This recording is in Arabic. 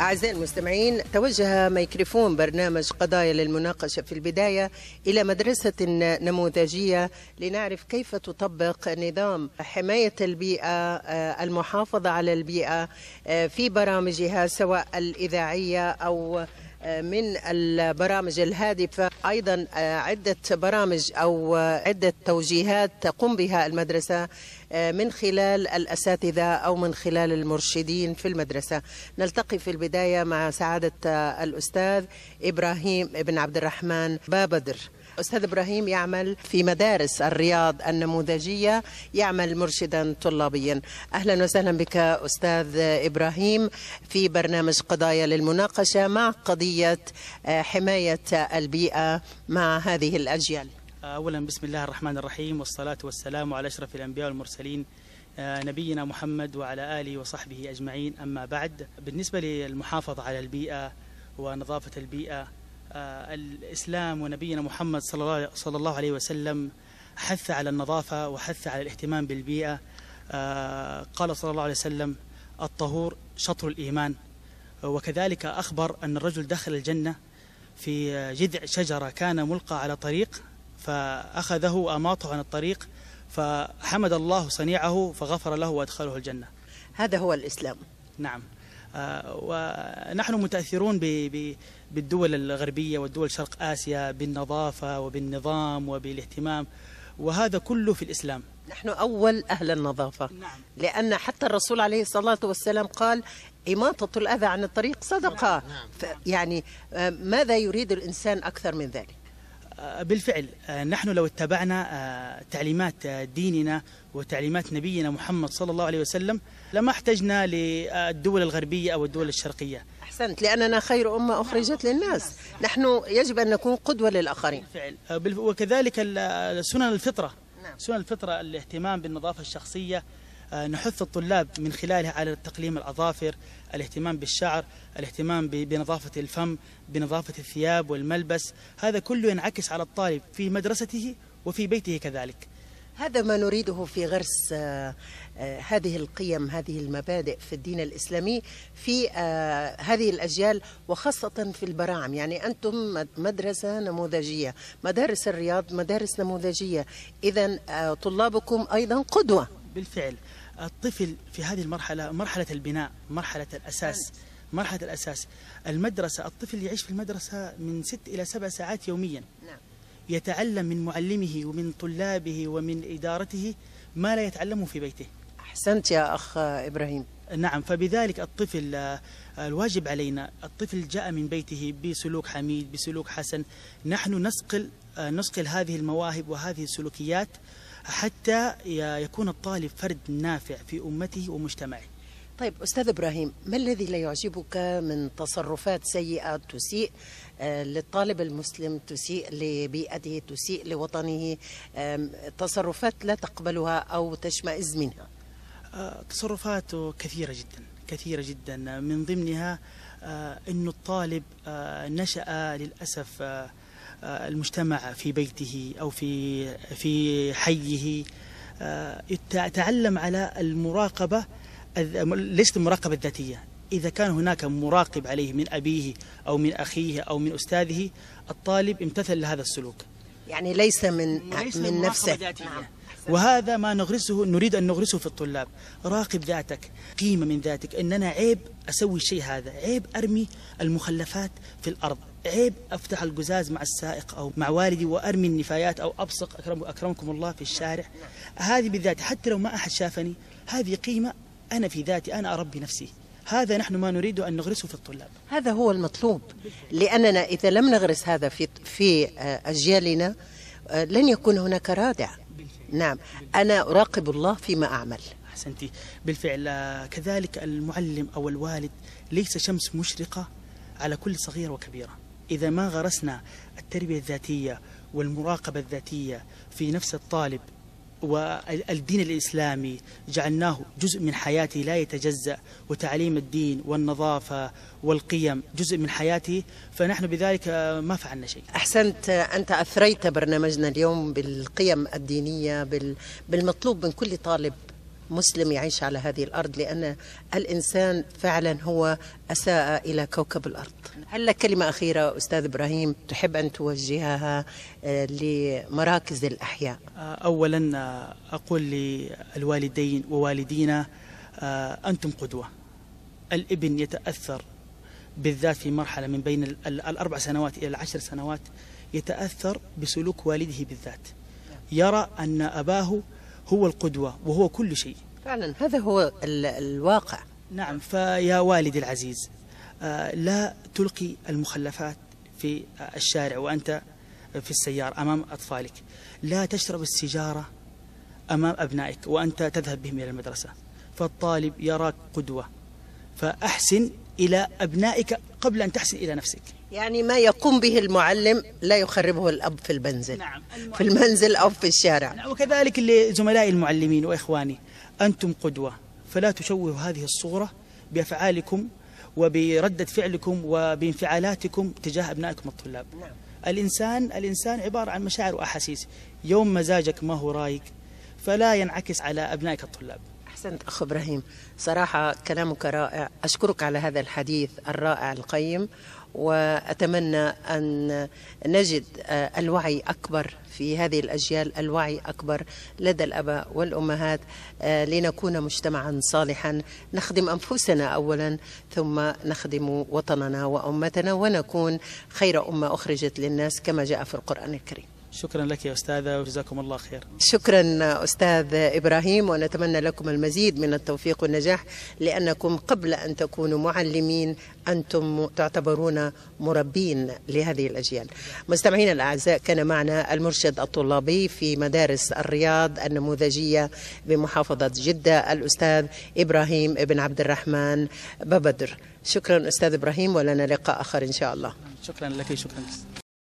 أعزائي المستمعين توجه ميكروفون برنامج قضايا للمناقشة في البداية إلى مدرسة نموذجية لنعرف كيف تطبق نظام حماية البيئة آه، المحافظة على البيئة آه، في برامجها سواء الإذاعية أو من البرامج الهادفة. أيضا عدة برامج أو عدة توجيهات تقوم بها المدرسة من خلال الأساتذة أو من خلال المرشدين في المدرسة. نلتقي في البداية مع سعادة الأستاذ إبراهيم بن عبد الرحمن بابدر. أستاذ إبراهيم يعمل في مدارس الرياض النموذجية يعمل مرشدا طلابيا. أهلا وسهلا بك أستاذ إبراهيم في برنامج قضايا للمناقشة مع قضية حماية البيئة مع هذه الأجيال. أولا بسم الله الرحمن الرحيم والصلاة والسلام على أشرف الأنبياء والمرسلين آه، نبينا محمد وعلى آله وصحبه أجمعين. أما بعد بالنسبة للمحافظة على البيئة ونظافة البيئة آه، الإسلام ونبينا محمد صلى الله عليه وسلم حث على النظافة وحث على الاهتمام بالبيئة. آه، قال صلى الله عليه وسلم الطهور شطر الإيمان. وكذلك أخبر أن الرجل دخل الجنة في جذع شجرة كان ملقى على طريق فأخذه وأماطه عن الطريق فحمد الله صنيعه فغفر له وأدخله الجنة. هذا هو الإسلام. نعم. آه، ونحن متأثرون بالدول الغربية والدول شرق آسيا بالنظافة وبالنظام وبالاهتمام وهذا كله في الإسلام نحن أول أهل النظافة نعم. لأن حتى الرسول عليه الصلاة والسلام قال إماطة الأذى عن الطريق صدقة نعم. نعم. يعني آه، ماذا يريد الإنسان أكثر من ذلك آه، بالفعل آه، نحن لو اتبعنا آه، تعليمات ديننا وتعليمات نبينا محمد صلى الله عليه وسلم لما احتجنا للدول الغربية أو الدول الشرقية. أحسنت لأننا خير أمة أخرجت للناس. نحن يجب أن نكون قدوة للآخرين. بالفعل. وكذلك سنن الفطرة. نعم. سنن الفطرة الاهتمام بالنظافة الشخصية نحث الطلاب من خلالها على تقليم الأظافر الاهتمام بالشعر الاهتمام بنظافة الفم بنظافة الثياب والملبس. هذا كله ينعكس على الطالب في مدرسته وفي بيته كذلك. هذا ما نريده في غرس آه، آه، هذه القيم هذه المبادئ في الدين الإسلامي في آه، هذه الأجيال وخاصة في البراعم. يعني أنتم مدرسة نموذجية مدارس الرياض مدارس نموذجية. إذا طلابكم أيضا قدوة. بالفعل. الطفل في هذه المرحلة مرحلة البناء مرحلة الأساس مرحلة الأساس. المدرسة الطفل يعيش في المدرسة من ست إلى سبع ساعات يوميا. نعم. يتعلم من معلمه ومن طلابه ومن إدارته ما لا يتعلمه في بيته. أحسنت يا أخ إبراهيم. نعم فبذلك الطفل آه، الواجب علينا الطفل جاء من بيته بسلوك حميد بسلوك حسن. نحن نسقل آه، نسقل هذه المواهب وهذه السلوكيات حتى يكون الطالب فرد نافع في أمته ومجتمعه. طيب أستاذ إبراهيم ما الذي لا يعجبك من تصرفات سيئة تسيء آه، للطالب المسلم تسيء لبيئته تسيء لوطنه؟ تصرفات لا تقبلها أو تشمئز منها. آه، تصرفات كثيرة جدا كثيرة جدا. من ضمنها آه، أن الطالب نشأ للأسف المجتمع في بيته أو في في حيه. تعلم على المراقبة ليست المراقبة الذاتية. إذا كان هناك مراقب عليه من أبيه أو من أخيه أو من أستاذه الطالب امتثل لهذا السلوك. يعني ليس من ليس من نفسه. نعم. وهذا ما نغرسه نريد أن نغرسه في الطلاب. راقب ذاتك قيمة من ذاتك. إن أنا عيب أسوي الشيء هذا. عيب أرمي المخلفات في الأرض. عيب أفتح القزاز مع السائق أو مع والدي وأرمي النفايات أو أبصق أكرم أكرمكم الله في الشارع. هذه بالذات حتى لو ما أحد شافني هذه قيمة أنا في ذاتي أنا أربي نفسي. هذا نحن ما نريد أن نغرسه في الطلاب. هذا هو المطلوب لأننا إذا لم نغرس هذا في في أجيالنا لن يكون هناك رادع. نعم. أنا أراقب الله فيما أعمل. أحسنتي. بالفعل آه، كذلك المعلم أو الوالد ليس شمس مشرقة على كل صغير وكبيرة. إذا ما غرسنا التربية الذاتية والمراقبة الذاتية في نفس الطالب والدين الإسلامي جعلناه جزء من حياته لا يتجزأ وتعليم الدين والنظافة والقيم جزء من حياته فنحن بذلك ما فعلنا شيء. أحسنت أنت أثريت برنامجنا اليوم بالقيم الدينية بالمطلوب من كل طالب. مسلم يعيش على هذه الأرض لأن الإنسان فعلا هو أساء إلى كوكب الأرض. هل لك كلمة أخيرة أستاذ إبراهيم تحب أن توجهها آه، لمراكز الأحياء؟ أولا آه، أقول للوالدين ووالدينا آه، أنتم قدوة. الإبن يتأثر بالذات في مرحلة من بين ال- ال- الأربع سنوات إلى العشر سنوات يتأثر بسلوك والده بالذات. يرى أن أباه هو القدوة وهو كل شيء. فعلا هذا هو ال- الواقع. نعم فيا والدي العزيز آه، لا تلقي المخلفات في الشارع وأنت في السيارة أمام أطفالك. لا تشرب السيجارة أمام أبنائك وأنت تذهب بهم إلى المدرسة. فالطالب يراك قدوة. فأحسن إلى أبنائك قبل أن تحسن إلى نفسك. يعني ما يقوم به المعلم لا يخربه الأب في المنزل. نعم في المنزل أو في الشارع. وكذلك لزملائي المعلمين وإخواني أنتم قدوة فلا تشوهوا هذه الصورة بأفعالكم وبردة فعلكم وبانفعالاتكم تجاه أبنائكم الطلاب. نعم. الإنسان الإنسان عبارة عن مشاعر وأحاسيس. يوم مزاجك ما هو رايق فلا ينعكس على أبنائك الطلاب. أحسنت أخ إبراهيم. صراحة كلامك رائع. أشكرك على هذا الحديث الرائع القيم وأتمنى أن نجد آه، الوعي أكبر في هذه الأجيال الوعي أكبر لدى الأباء والأمهات آه، لنكون مجتمعا صالحا. نخدم أنفسنا أولا ثم نخدم وطننا وأمتنا ونكون خير أمة أخرجت للناس كما جاء في القرآن الكريم. شكرا لك يا أستاذة وجزاكم الله خير شكرا أستاذ إبراهيم ونتمنى لكم المزيد من التوفيق والنجاح لأنكم قبل أن تكونوا معلمين أنتم تعتبرون مربين لهذه الأجيال. مستمعينا الأعزاء كان معنا المرشد الطلابي في مدارس الرياض النموذجية بمحافظة جدة الأستاذ إبراهيم بن عبد الرحمن ببدر شكرا أستاذ إبراهيم ولنا لقاء آخر إن شاء الله. شكرا لك شكرا.